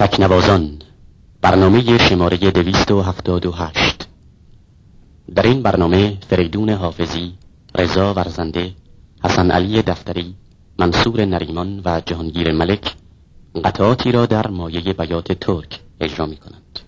تکنوازان برنامه شماره دویست و هفتاد و هشت. در این برنامه فریدون حافظی رضا ورزنده حسن علی دفتری منصور نریمان و جهانگیر ملک قطعاتی را در مایه بیات ترک اجرا می کنند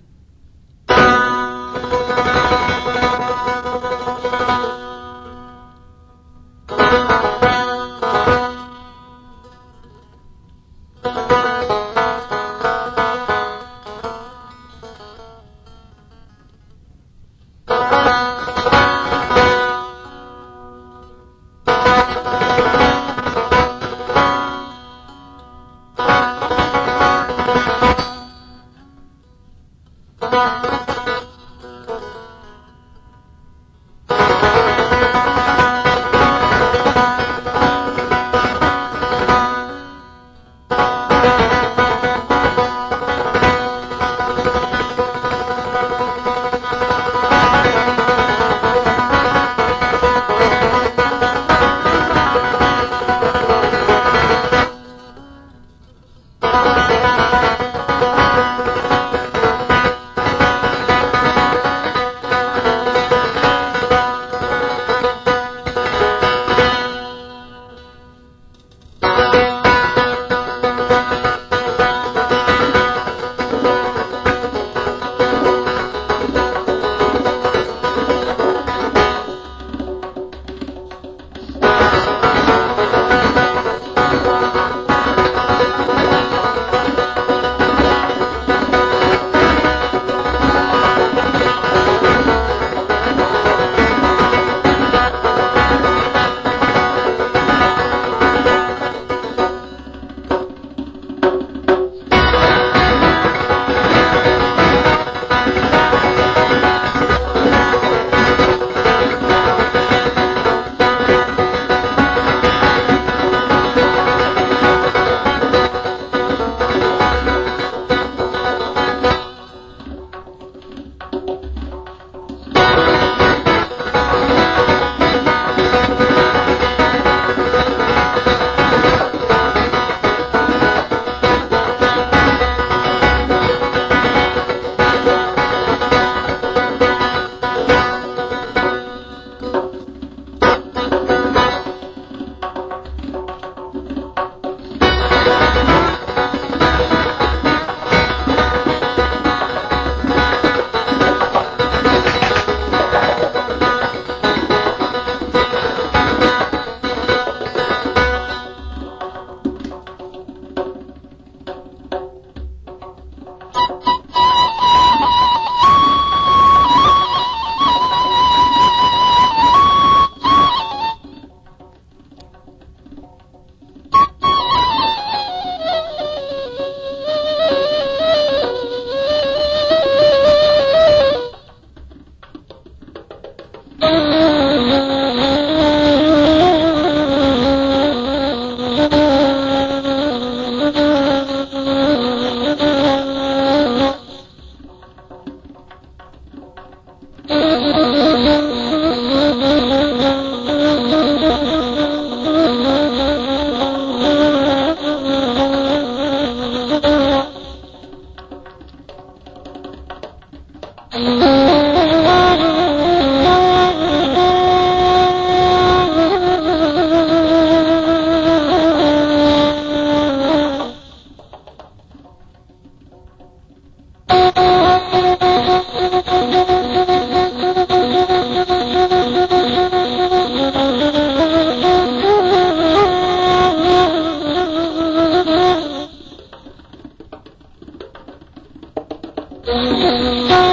Oh,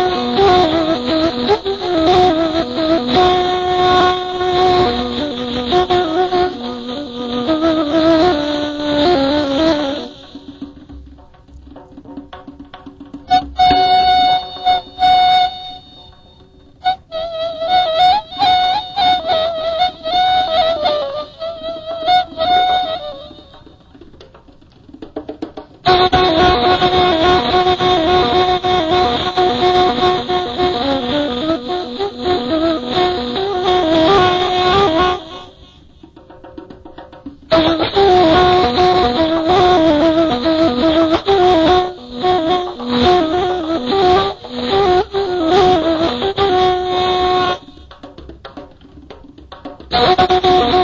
Thank you.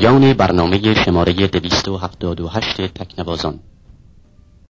پایان برنامه شماره 278 تکنوازان.